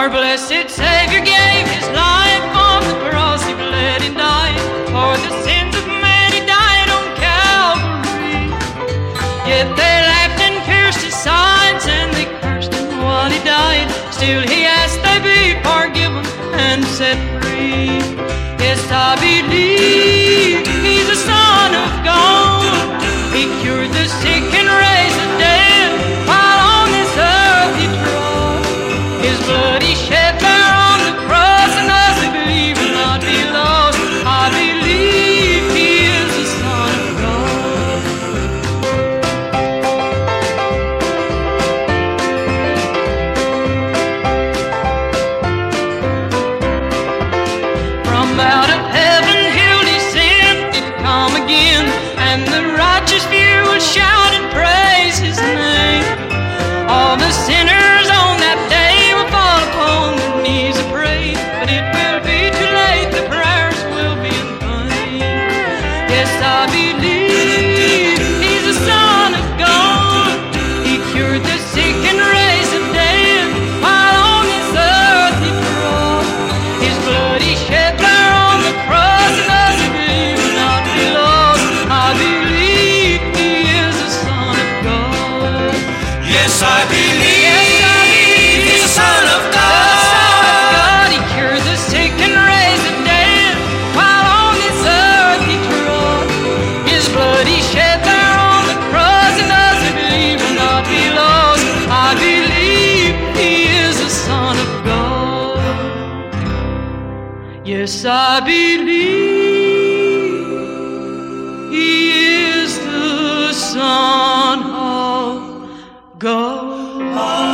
Our blessed Savior gave his life on the cross, he bled and died for the sins of man, he died on Calvary. Yet they laughed and pierced his sides, and they cursed him while he died. Still he asked they be forgiven and set free. Yes, I believe he's the Son of God. He cured the sick and raised the and the righteous few will shout and praise his name. All the sinners on that day will fall upon their knees and pray, but it will be too late, the prayers will be in vain. Yes, I believe Yes, I believe he is the Son of God.